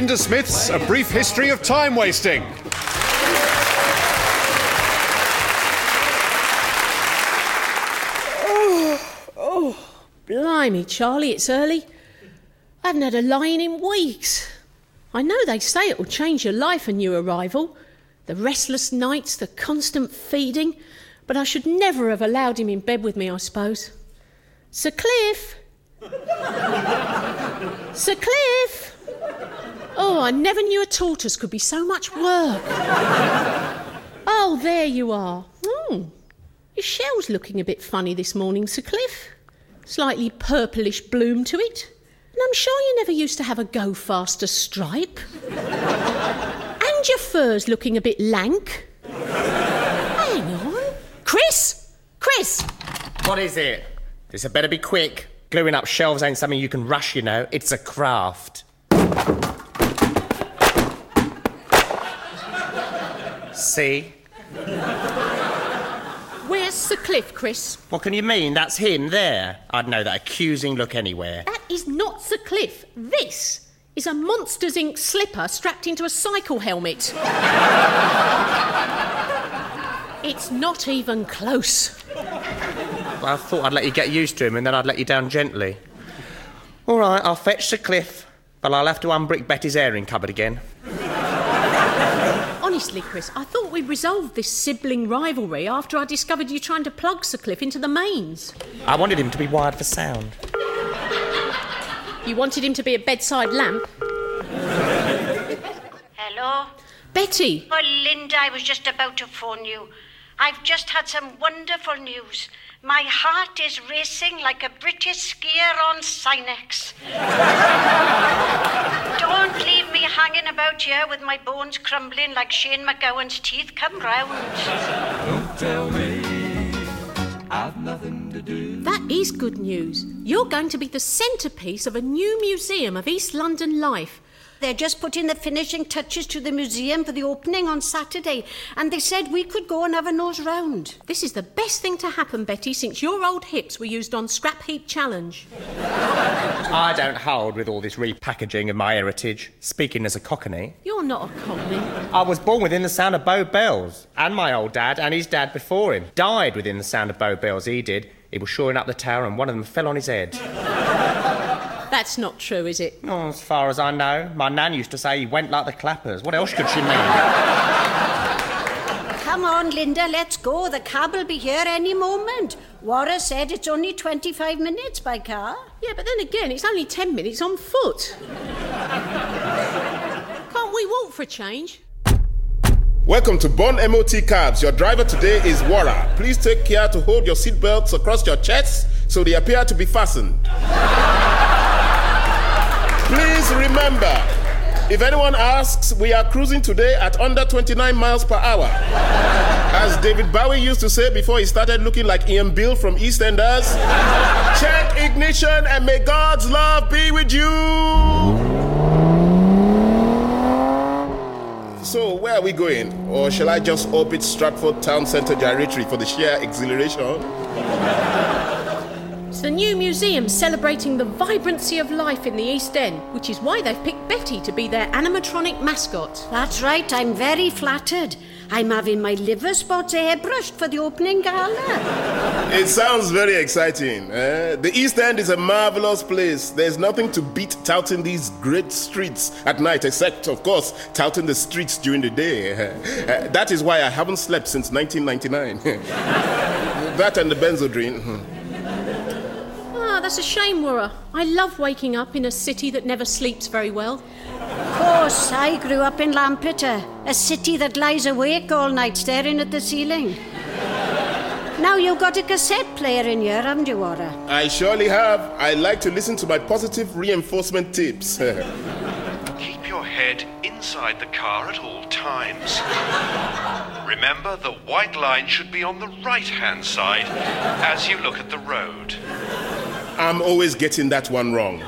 Linda Smith's A Brief History of Time Wasting. Oh, oh, blimey, Charlie, it's early. I haven't had a line in weeks. I know they say it will change your life, a new arrival. The restless nights, the constant feeding. But I should never have allowed him in bed with me, I suppose. Sir Cliff! Sir Cliff! Oh, I never knew a tortoise could be so much work. oh, there you are. Oh, your shell's looking a bit funny this morning, Sir Cliff slightly purplish bloom to it. And I'm sure you never used to have a go faster stripe. and your fur's looking a bit lank. Hang on. Chris! Chris! What is it? This had better be quick. Gluing up shelves ain't something you can rush, you know. It's a craft. See? Where's Sir Cliff, Chris? What can you mean? That's him there. I'd know that accusing look anywhere. That is not Sir Cliff. This is a Monsters Inc. slipper strapped into a cycle helmet. it's not even close. Well, I thought I'd let you get used to him and then I'd let you down gently. All right, I'll fetch Sir Cliff, but I'll have to unbrick Betty's airing cupboard again. Honestly, Chris, I thought we'd resolved this sibling rivalry after I discovered you trying to plug Sir Cliff into the mains. I wanted him to be wired for sound. You wanted him to be a bedside lamp? Hello? Betty! Oh, Linda, I was just about to phone you. I've just had some wonderful news. My heart is racing like a British skier on Sinex. Don't hanging about here with my bones crumbling like Shane MacGowan's teeth. Come round. Don't tell me I've nothing to do. That is good news. You're going to be the centrepiece of a new museum of East London life. They're just putting the finishing touches to the museum for the opening on Saturday, and they said we could go and have a nose round. This is the best thing to happen, Betty, since your old hips were used on Scrap Heap Challenge. I don't hold with all this repackaging of my heritage. Speaking as a cockney, You're not a cockney. I was born within the sound of Bow Bells, and my old dad and his dad before him died within the sound of Bow Bells. He did. He was shoring up the tower, and one of them fell on his head. That's not true, is it? Oh, as far as I know, my nan used to say he went like the clappers. What else could she mean? Come on, Linda, let's go. The cab will be here any moment. Warra said it's only 25 minutes by car. Yeah, but then again, it's only 10 minutes on foot. Can't we walk for a change? Welcome to Bond MOT Cabs. Your driver today is Wara. Please take care to hold your seatbelts across your chests so they appear to be fastened. Please remember, if anyone asks, we are cruising today at under 29 miles per hour. As David Bowie used to say before he started looking like Ian Beale from EastEnders, check ignition and may God's love be with you. So, where are we going? Or shall I just orbit Stratford Town Centre Gyratory for the sheer exhilaration? It's the new museum celebrating the vibrancy of life in the East End, which is why they've picked Betty to be their animatronic mascot. That's right, I'm very flattered. I'm having my liver spots airbrushed for the opening gala. It sounds very exciting. eh? The East End is a marvelous place. There's nothing to beat touting these great streets at night, except, of course, touting the streets during the day. Eh, that is why I haven't slept since 1999. that and the Benzedrine. That's a shame, Wara. I love waking up in a city that never sleeps very well. Of course, I grew up in Lampeter, a city that lies awake all night staring at the ceiling. Now you've got a cassette player in here, haven't you, Warra? I surely have. I like to listen to my positive reinforcement tips. Keep your head inside the car at all times. Remember, the white line should be on the right hand side as you look at the road. I'm always getting that one wrong.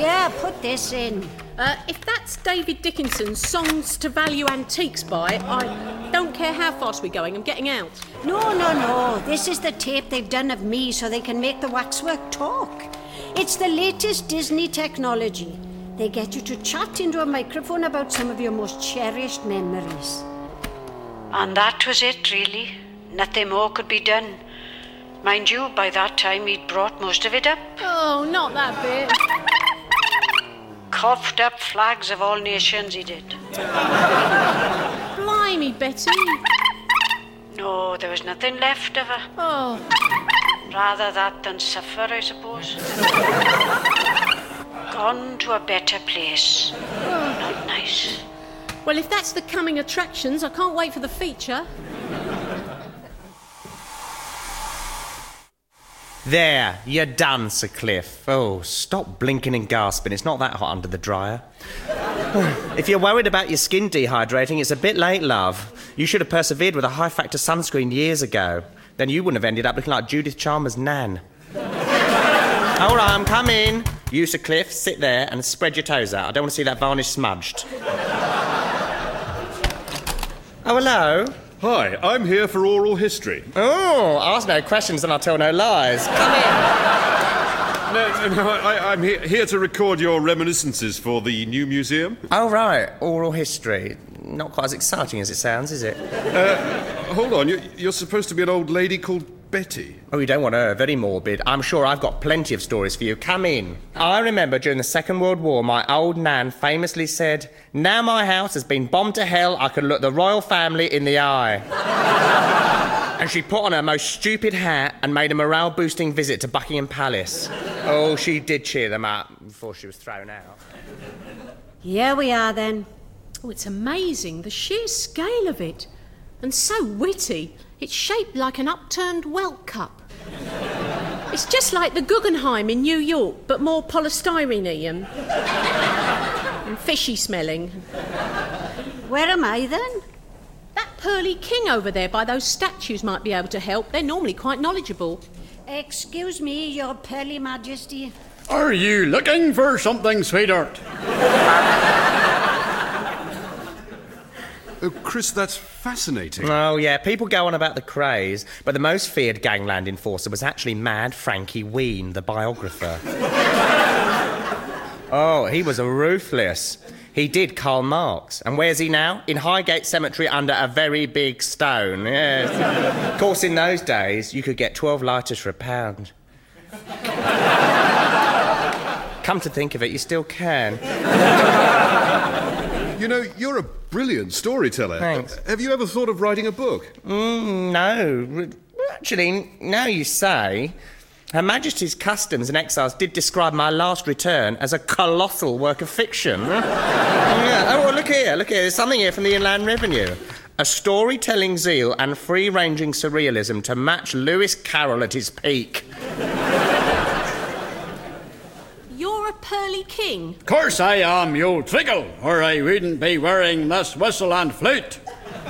Yeah, put this in. Uh, if that's David Dickinson's Songs to Value Antiques by, I don't care how fast we're going, I'm getting out. No, no, no. This is the tape they've done of me so they can make the waxwork talk. It's the latest Disney technology. They get you to chat into a microphone about some of your most cherished memories. And that was it, really. Nothing more could be done. Mind you, by that time he'd brought most of it up. Oh, not that bit. Coughed up flags of all nations, he did. Blimey, Betty. No, there was nothing left of her. Oh, Rather that than suffer, I suppose. Gone to a better place. Oh. Not nice. well, if that's the coming attractions, I can't wait for the feature. There, you're done, Sir Cliff. Oh, stop blinking and gasping. It's not that hot under the dryer. if you're worried about your skin dehydrating, it's a bit late, love. You should have persevered with a high factor sunscreen years ago. Then you wouldn't have ended up looking like Judith Chalmers' nan. All right, I'm coming. You, Sir Cliff, sit there and spread your toes out. I don't want to see that varnish smudged. Oh, hello. Hi, I'm here for oral history. Oh, ask no questions and I'll tell no lies. Come in. No, no, I, I'm here, here to record your reminiscences for the new museum. Oh, right. Oral history. Not quite as exciting as it sounds, is it? Uh, hold on, you, you're supposed to be an old lady called Betty. Oh, you don't want her. Very morbid. I'm sure I've got plenty of stories for you. Come in. I remember during the Second World War, my old nan famously said, Now my house has been bombed to hell, I can look the royal family in the eye. and she put on her most stupid hat and made a morale boosting visit to Buckingham Palace. Oh, she did cheer them up before she was thrown out. Here we are then. Oh, it's amazing, the sheer scale of it. And so witty. It's shaped like an upturned Welt cup. It's just like the Guggenheim in New York, but more polystyrene and, and fishy smelling. Where am I then? That pearly king over there by those statues might be able to help. They're normally quite knowledgeable. Excuse me, your pearly majesty. Are you looking for something, sweetheart? Oh, Chris, that's fascinating. Oh, yeah, people go on about the Krays, but the most feared gangland enforcer was actually Mad Frankie Wheen, the biographer. oh, he was a ruthless. He did Karl Marx. And where's he now? In Highgate Cemetery under a very big stone. Yes. of course, in those days, you could get 12 lighters for a pound. Come to think of it, you still can. You're a brilliant storyteller. Thanks. Have you ever thought of writing a book? Mm, no. Actually, now you say, Her Majesty's Customs and Exiles did describe my last return as a colossal work of fiction. yeah. Oh, well, look here, look here. There's something here from the Inland Revenue. A storytelling zeal and free ranging surrealism to match Lewis Carroll at his peak. Pearly king. Of course I am, you trickle, or I wouldn't be wearing this whistle and flute.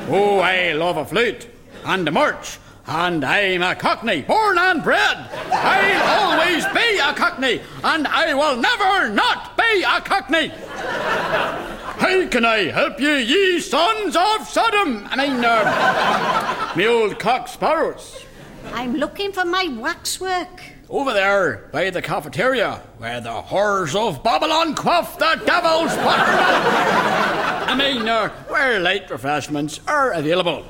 Oh, I love a flute and a march, and I'm a cockney, born and bred. I'll always be a cockney, and I will never not be a cockney. How can I help you, ye sons of Sodom? I mean, uh, me old cock sparrows. I'm looking for my waxwork. Over there by the cafeteria, where the horrors of Babylon quaff the devil's buttermilk. I mean, uh, where light refreshments are available.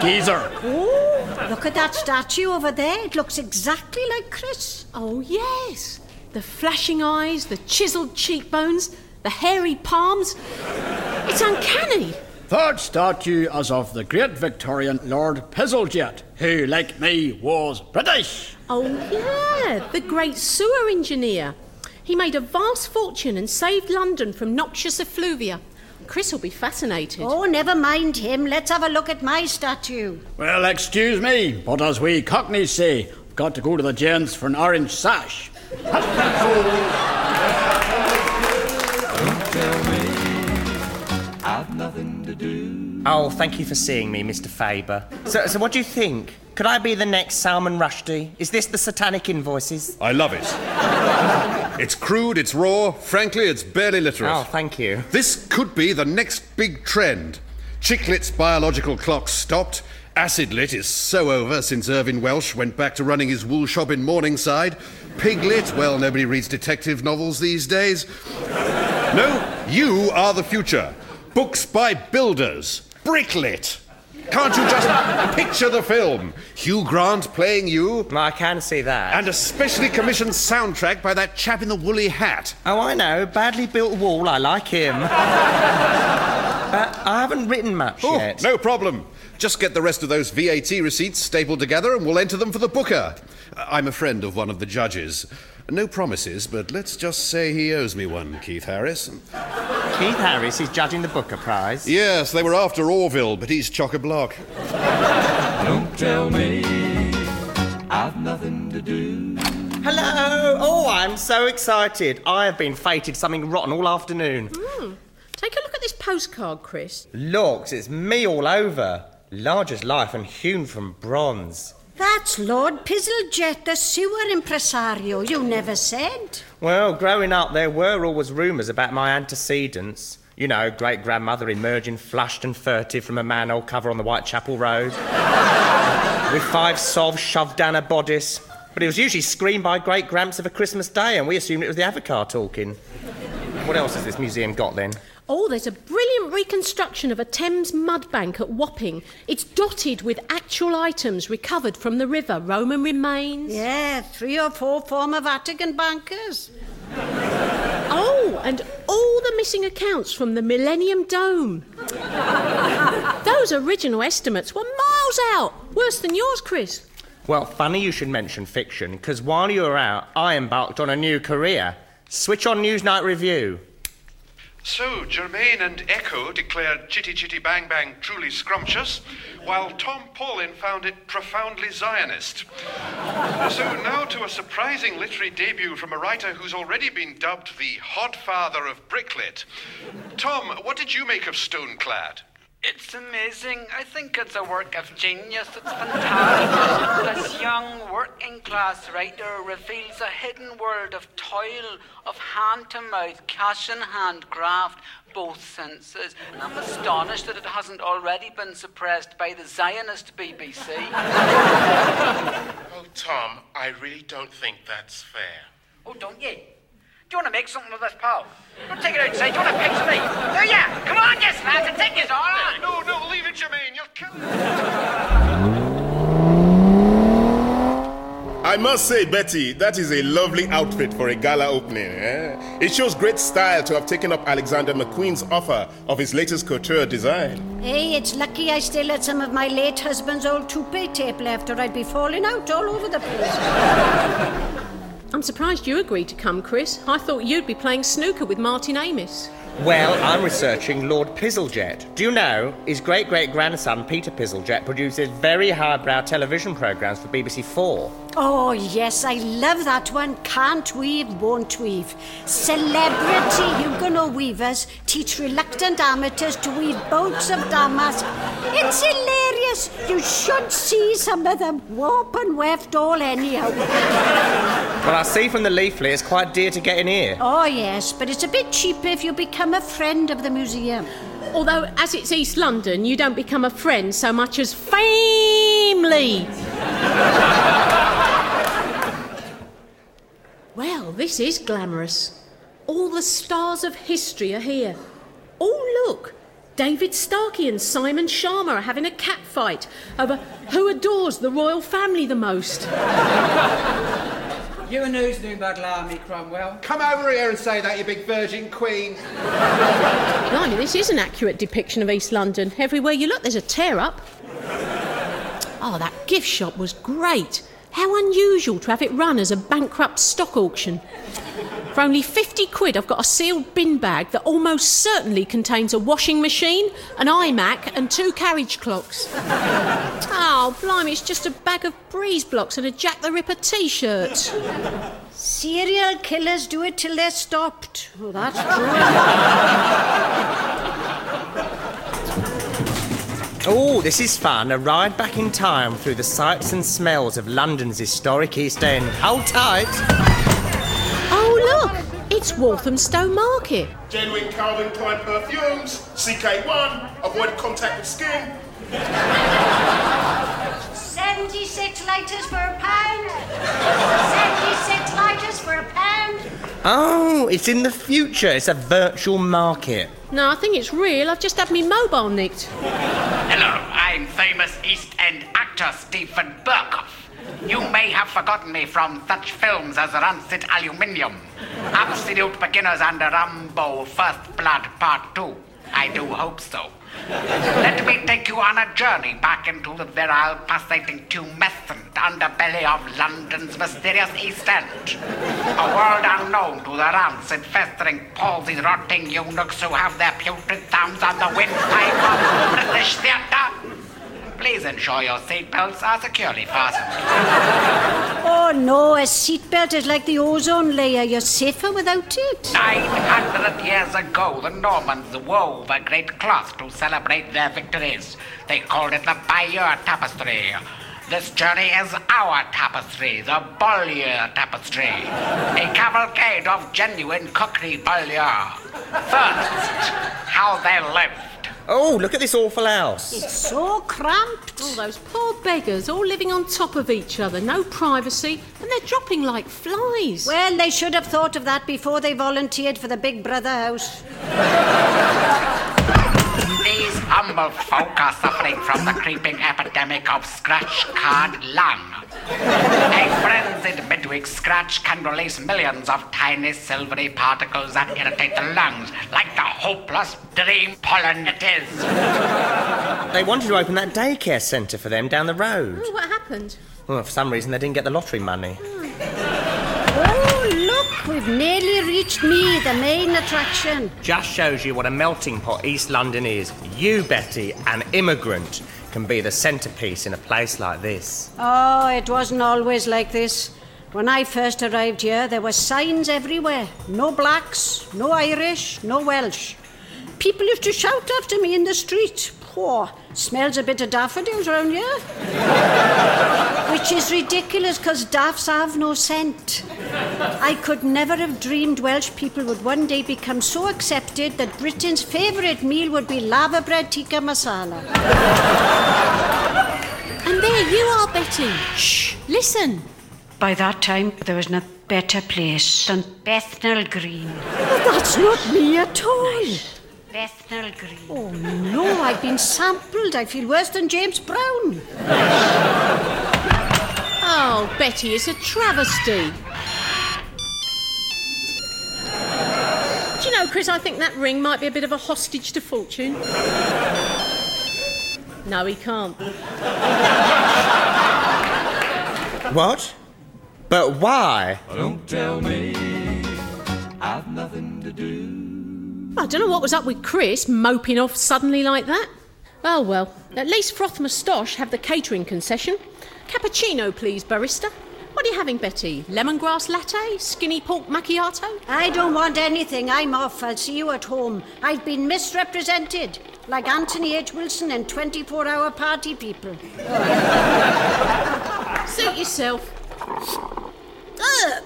Geezer. Oh, look at that statue over there. It looks exactly like Chris. Oh, yes. The flashing eyes, the chiselled cheekbones, the hairy palms. It's uncanny. That statue is of the great Victorian Lord Pizzlejet, who, like me, was British. Oh, yeah, the great sewer engineer. He made a vast fortune and saved London from noxious effluvia. Chris will be fascinated. Oh, never mind him. Let's have a look at my statue. Well, excuse me, but as we cockneys say, I've got to go to the gents for an orange sash. I've nothing to do. Oh, thank you for seeing me, Mr. Faber. So, so what do you think? Could I be the next Salman Rushdie? Is this the satanic invoices? I love it. it's crude, it's raw, frankly, it's barely literate. Oh, thank you. This could be the next big trend. Chick lit's biological clock stopped. Acid lit is so over since Irvine Welsh went back to running his wool shop in Morningside. Piglet, well, nobody reads detective novels these days. No, you are the future. Books by builders. Bricklit. Can't you just picture the film? Hugh Grant playing you, I can see that. and a specially commissioned soundtrack by that chap in the woolly hat. Oh, I know. Badly built wall. I like him. but uh, I haven't written much Oh, yet. no problem. Just get the rest of those VAT receipts stapled together and we'll enter them for the booker. Uh, I'm a friend of one of the judges. No promises, but let's just say he owes me one, Keith Harris. Keith Harris is judging the Booker Prize. Yes, they were after Orville, but he's chock a block. Don't tell me I've nothing to do. Hello! Oh, I'm so excited. I have been fated something rotten all afternoon. Hmm. Take a look at this postcard, Chris. Looks, it's me all over. Large as life and hewn from bronze. That's Lord Pizzlejet, the sewer impresario. You never said. Well, growing up, there were always rumours about my antecedents. You know, great grandmother emerging flushed and furtive from a manhole cover on the Whitechapel Road. with five sovs shoved down her bodice. But it was usually screamed by great gramps of a Christmas day, and we assumed it was the Avatar talking. What else has this museum got then? Oh, there's a brilliant reconstruction of a Thames mud bank at Wapping. It's dotted with actual items recovered from the river, Roman remains. Yeah, three or four former Vatican bankers. Oh, and all the missing accounts from the Millennium Dome. Those original estimates were miles out. Worse than yours, Chris. Well, funny you should mention fiction, because while you were out, I embarked on a new career. Switch on Newsnight Review. So, Germaine and Echo declared Chitty Chitty Bang Bang truly scrumptious, while Tom Paulin found it profoundly Zionist. so, now to a surprising literary debut from a writer who's already been dubbed the Hodfather of Bricklit. Tom, what did you make of Stoneclad? It's amazing. I think it's a work of genius. It's fantastic. this young working class writer reveals a hidden world of toil, of hand to mouth, cash in hand graft, both senses. And I'm astonished that it hasn't already been suppressed by the Zionist BBC. Oh, Tom, I really don't think that's fair. Oh, don't you? Do you want to make something of this, pal? Don't take it outside. Do you want a picture of me? Do ya? Come on, yes, lads, and take it all on. No, no, leave it, Germaine. You'll kill I must say, Betty, that is a lovely outfit for a gala opening. eh? It shows great style to have taken up Alexander McQueen's offer of his latest couture design. Hey, it's lucky I still had some of my late husband's old toupee tape left, or I'd be falling out all over the place. I'm surprised you agreed to come, Chris. I thought you'd be playing snooker with Martin Amis. Well, I'm researching Lord Pizzlejet. Do you know his great great grandson, Peter Pizzlejet, produces very highbrow television programmes for BBC Four? Oh, yes, I love that one. Can't weave, won't weave. Celebrity Huguenot weavers teach reluctant amateurs to weave boats of damask. It's hilarious. You should see some of them warp and weft all anyhow. Well, I see from the leaflet it's quite dear to get in here. Oh, yes, but it's a bit cheaper if you become a friend of the museum. Although, as it's East London, you don't become a friend so much as family. well, this is glamorous. All the stars of history are here. Oh, look! David Starkey and Simon Schama are having a cat fight over who adores the royal family the most. You and who's new battle army, Cromwell? Come over here and say that, you big virgin queen. Blimey, this is an accurate depiction of East London. Everywhere you look, there's a tear up. Oh, that gift shop was great. How unusual to have it run as a bankrupt stock auction. For only 50 quid, I've got a sealed bin bag that almost certainly contains a washing machine, an iMac, and two carriage clocks. Oh, blimey, it's just a bag of breeze blocks and a Jack the Ripper t shirt. Serial killers do it till they're stopped. Oh, that's true. Oh, this is fun. A ride back in time through the sights and smells of London's historic East End. Hold tight. Look, it's Walthamstow Market. Genuine Calvin Klein perfumes, CK1, avoid contact with skin. 76 litres for a pound. 76 litres for a pound. Oh, it's in the future. It's a virtual market. No, I think it's real. I've just had my mobile nicked. Hello, I'm famous East End actor Steven Berkoff. You may have forgotten me from such films as Rancid Aluminium, Absolute Beginners, and Rambo First Blood Part 2. I do hope so. Let me take you on a journey back into the virile, pulsating, tumescent underbelly of London's mysterious East End. A world unknown to the rancid, festering, palsied, rotting eunuchs who have their putrid thumbs on the windpipe of British theatre. Please ensure your seatbelts are securely fastened. Oh no, a seatbelt is like the ozone layer. You're safer without it. 900 years ago, the Normans wove a great cloth to celebrate their victories. They called it the Bayeux Tapestry. This journey is our tapestry, the Beaulieu Tapestry. A cavalcade of genuine Cockney Beaulieu. First, how they lived. Oh, look at this awful house. It's so cramped. All those poor beggars all living on top of each other, no privacy, and they're dropping like flies. Well, they should have thought of that before they volunteered for the Big Brother house. These humble folk are suffering from the creeping epidemic of scratch card lung. A frenzied midweek scratch can release millions of tiny silvery particles that irritate the lungs, like the hopeless dream pollen it is. They wanted to open that daycare centre for them down the road. Oh, what happened? Well, for some reason, they didn't get the lottery money. Hmm. Oh, look, we've nearly reached me, the main attraction. Just shows you what a melting pot East London is. You, Betty, an immigrant, can be the centrepiece in a place like this. Oh, it wasn't always like this. When I first arrived here, there were signs everywhere. No blacks, no Irish, no Welsh. People used to shout after me in the street. Poor, smells a bit of daffodils around here. Which is ridiculous because daffs have no scent. I could never have dreamed Welsh people would one day become so accepted that Britain's favourite meal would be laverbread tikka masala. And there you are, Betty. Shh, listen. By that time, there was no better place than Bethnal Green. that's not me at all. Bethnal Green. Oh no, I've been sampled. I feel worse than James Brown. Oh, Betty, it's a travesty. Do you know, Chris, I think that ring might be a bit of a hostage to fortune. No, he can't. What? But why? Don't tell me I've nothing to do. I don't know what was up with Chris moping off suddenly like that. Oh well, at least Froth Moustache have the catering concession. Cappuccino, please, barista. What are you having, Betty? Lemongrass latte? Skinny pork macchiato? I don't want anything. I'm off. I'll see you at home. I've been misrepresented, like Anthony H. Wilson and 24 hour party people. Suit yourself. Ugh.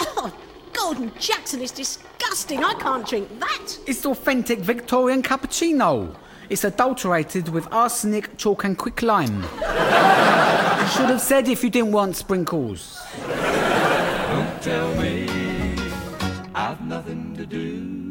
oh, Gordon Jackson is disgusting. I can't drink that. It's authentic Victorian cappuccino. It's adulterated with arsenic, chalk, and quicklime. You should have said if you didn't want sprinkles. Don't tell me I've nothing to do.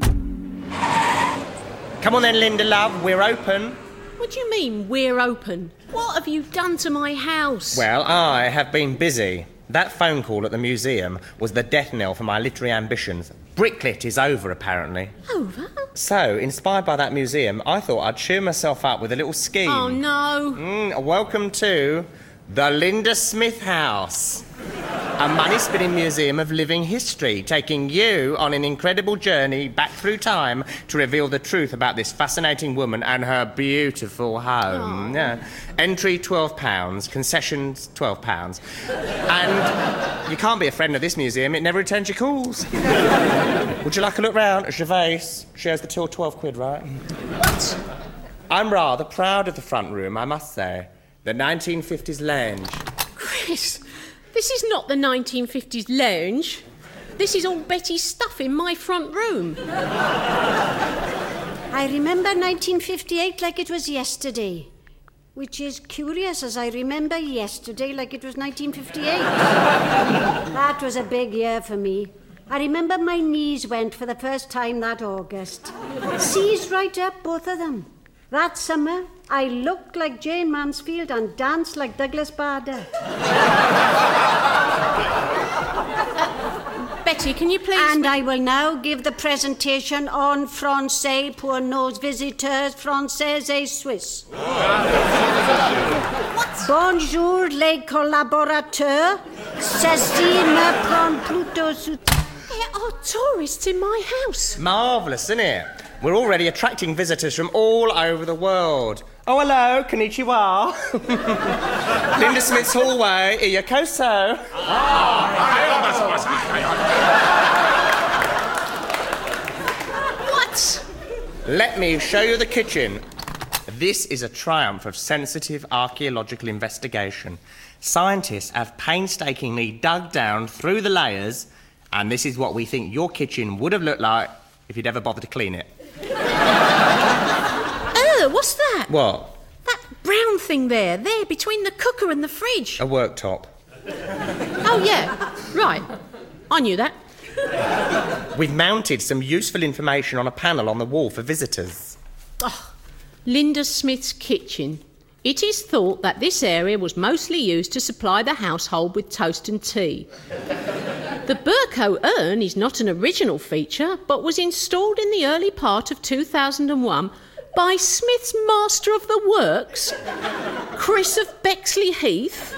Come on then, Linda, love, we're open. What do you mean, we're open? What have you done to my house? Well, I have been busy. That phone call at the museum was the death knell for my literary ambitions. Bricklit is over, apparently. Over? So, inspired by that museum, I thought I'd cheer myself up with a little scheme. Oh, no. Mm, welcome to the Linda Smith House, a money spinning museum of living history, taking you on an incredible journey back through time to reveal the truth about this fascinating woman and her beautiful home. Yeah. Entry £12, concessions £12. And you can't be a friend of this museum, it never returns your calls. Would you like a look round? Gervais shares the till 12 quid, right? What? I'm rather proud of the front room, I must say. The 1950s lounge. Chris, this is not the 1950s lounge. This is all Betty's stuff in my front room. I remember 1958 like it was yesterday. Which is curious, as I remember yesterday like it was 1958. that was a big year for me. I remember my knees went for the first time that August. Seized right up, both of them. That summer, I looked like Jayne Mansfield and danced like Douglas Bader. Betty, can you please. And I will now give the presentation on Francais pour nos visiteurs français et suisses. Bonjour les collaborateurs. Ceci me prend plutôt sous. There are tourists in my house. Marvellous, isn't it? We're already attracting visitors from all over the world. Oh, hello, konnichiwa. Linda Smith's hallway, Iyakoso. What? Let me show you the kitchen. This is a triumph of sensitive archaeological investigation. Scientists have painstakingly dug down through the layers, and this is what we think your kitchen would have looked like if you'd ever bothered to clean it. What's that? What? That brown thing there, there, between the cooker and the fridge. A worktop. Oh, yeah. Right. I knew that. We've mounted some useful information on a panel on the wall for visitors. Oh, Linda Smith's kitchen. It is thought that this area was mostly used to supply the household with toast and tea. The Burco urn is not an original feature, but was installed in the early part of 2001 by Smith's Master of the Works, Chris of Bexleyheath.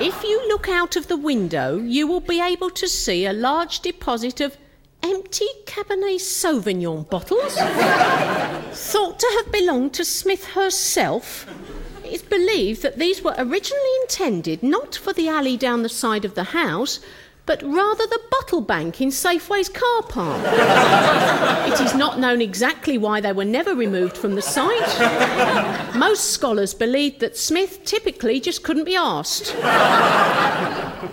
If you look out of the window, you will be able to see a large deposit of empty Cabernet Sauvignon bottles, thought to have belonged to Smith herself. It is believed that these were originally intended not for the alley down the side of the house, but rather the bottle bank in Safeway's car park. it is not known exactly why they were never removed from the site. Most scholars believe that Smith typically just couldn't be asked.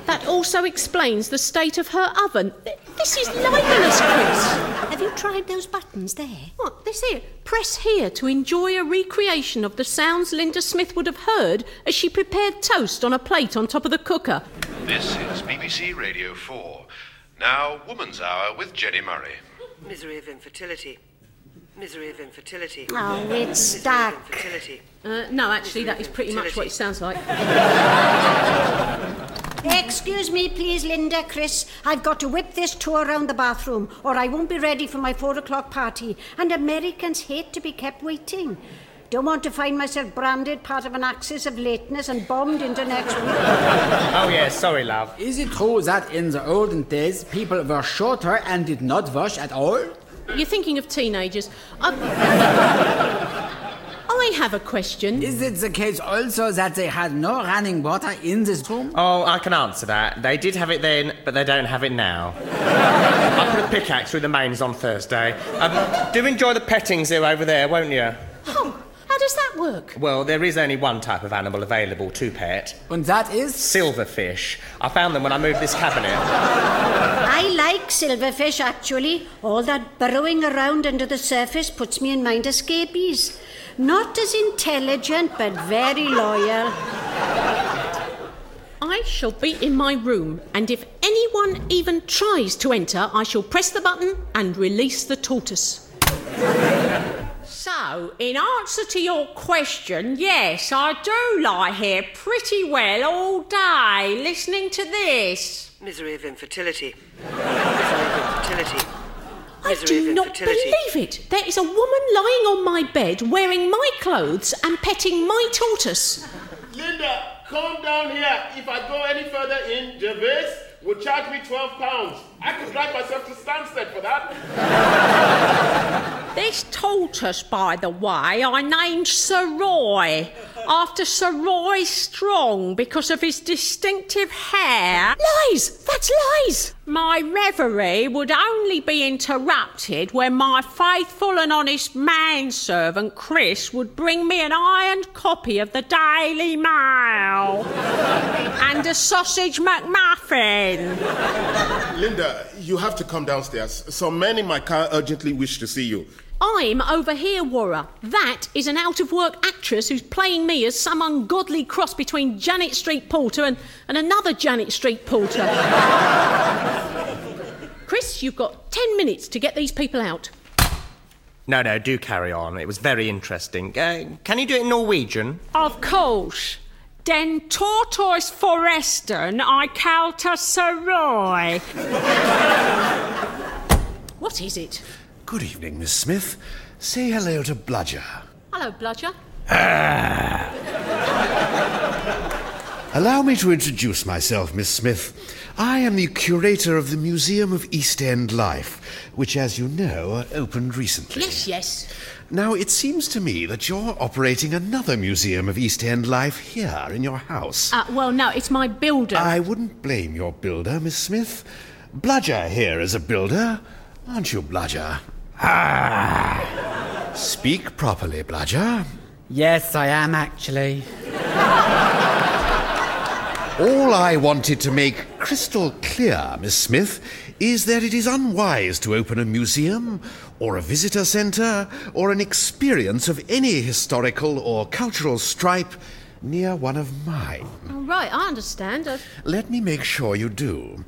That also explains the state of her oven. This is libelous, Chris. Have you tried those buttons there? What? This here. Press here to enjoy a recreation of the sounds Linda Smith would have heard as she prepared toast on a plate on top of the cooker. This is BBC Radio 4. Now, Woman's Hour with Jenni Murray. Misery of infertility. Misery of infertility. Oh, it's Misery of stuck. Infertility. Uh, no, actually, that is pretty much what it sounds like. Excuse me, please, Linda, Chris. I've got to whip this tour around the bathroom, or I won't be ready for my four o'clock party. And Americans hate to be kept waiting. Don't want to find myself branded part of an axis of lateness and bombed into next week. Oh, yeah, sorry, love. Is it true that in the olden days people were shorter and did not wash at all? You're thinking of teenagers. I, I have a question. Is it the case also that they had no running water in this room? Oh, I can answer that. They did have it then, but they don't have it now. I put a pickaxe through the mains on Thursday. Um, do enjoy the petting zoo over there, won't you? Oh, how does that work? Well, there is only one type of animal available to pet. And that is? Silverfish. I found them when I moved this cabinet. I like silverfish, actually. All that burrowing around under the surface puts me in mind of scabies. Not as intelligent, but very loyal. I shall be in my room, and if anyone even tries to enter, I shall press the button and release the tortoise. So, in answer to your question, yes, I do lie here pretty well all day listening to this. Misery of infertility. Misery. I do of not infertility. believe it. There is a woman lying on my bed wearing my clothes and petting my tortoise. Linda, come down here. If I go any further in, Gervais will charge me 12 pounds. I could drive myself to Stansted for that. This tortoise, by the way, I named Sir Roy after Sir Roy Strong because of his distinctive hair. Lies! That's lies! My reverie would only be interrupted when my faithful and honest manservant Chris would bring me an ironed copy of the Daily Mail and a sausage McMuffin. Linda, you have to come downstairs. Some men in my car urgently wish to see you. I'm over here, Warra. That is an out of work actress who's playing me as some ungodly cross between Janet Street Porter and, and another Janet Street Porter. Chris, you've got ten minutes to get these people out. No, no, do carry on. It was very interesting. Uh, can you do it in Norwegian? Of course. Den tortoise foresten I kalta saroy. What is it? Good evening, Miss Smith. Say hello to Bludger. Hello, Bludger. Allow me to introduce myself, Miss Smith. I am the curator of the Museum of East End Life, which, as you know, opened recently. Yes, yes. Now, it seems to me that you're operating another Museum of East End Life here in your house. Uh, well, no, it's my builder. I wouldn't blame your builder, Miss Smith. Bludger here is a builder, aren't you, Bludger? Ah. Speak properly, Bludger. Yes, I am actually. All I wanted to make crystal clear, Miss Smith, is that it is unwise to open a museum, or a visitor centre, or an experience of any historical or cultural stripe near one of mine. Oh, right, I understand. Uh, Let me make sure you do.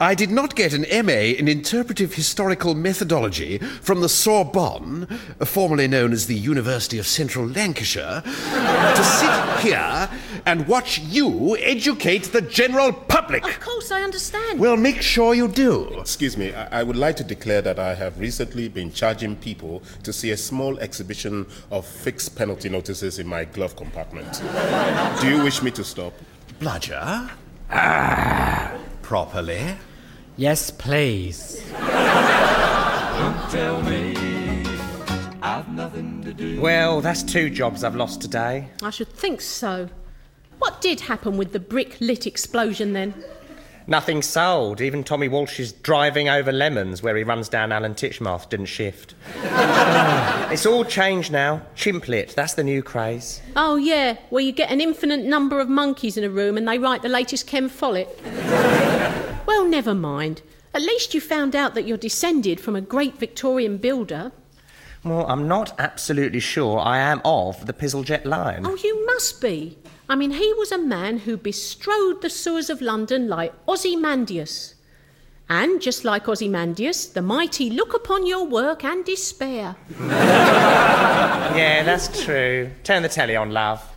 I did not get an MA in Interpretive Historical Methodology from the Sorbonne, formerly known as the University of Central Lancashire, to sit here and watch you educate the general public. of course, I understand. Well, make sure you do. Excuse me, I, I would like to declare that I have recently been charging people to see a small exhibition of fixed penalty notices in my glove compartment. Do you wish me to stop? Bludger? Ah, properly. Yes, please. Don't tell me I've nothing to do. Well, that's two jobs I've lost today. I should think so. What did happen with the brick lit explosion then? Nothing sold. Even Tommy Walsh's driving over lemons, where he runs down Alan Titchmarsh, didn't shift. it's all changed now. Chimp lit, that's the new craze. Oh, yeah, where you get an infinite number of monkeys in a room and they write the latest Ken Follett. well, never mind. At least you found out that you're descended from a great Victorian builder. Well, I'm not absolutely sure I am of the Pizzlejet line. Oh, you must be. I mean, he was a man who bestrode the sewers of London like Ozymandias. And just like Ozymandias, the mighty look upon your work and despair. Yeah, that's true. Turn the telly on, love.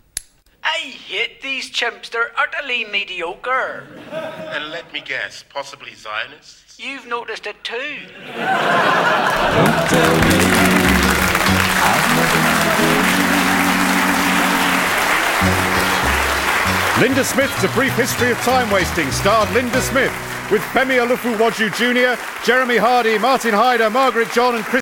I hate these chimps. They're utterly mediocre. And let me guess, possibly Zionists? You've noticed it too. Don't tell me Linda Smith's A Brief History of Time Wasting starred Linda Smith with Femi Elufowoju Jr., Jeremy Hardy, Martin Hyder, Margaret John, and Chris.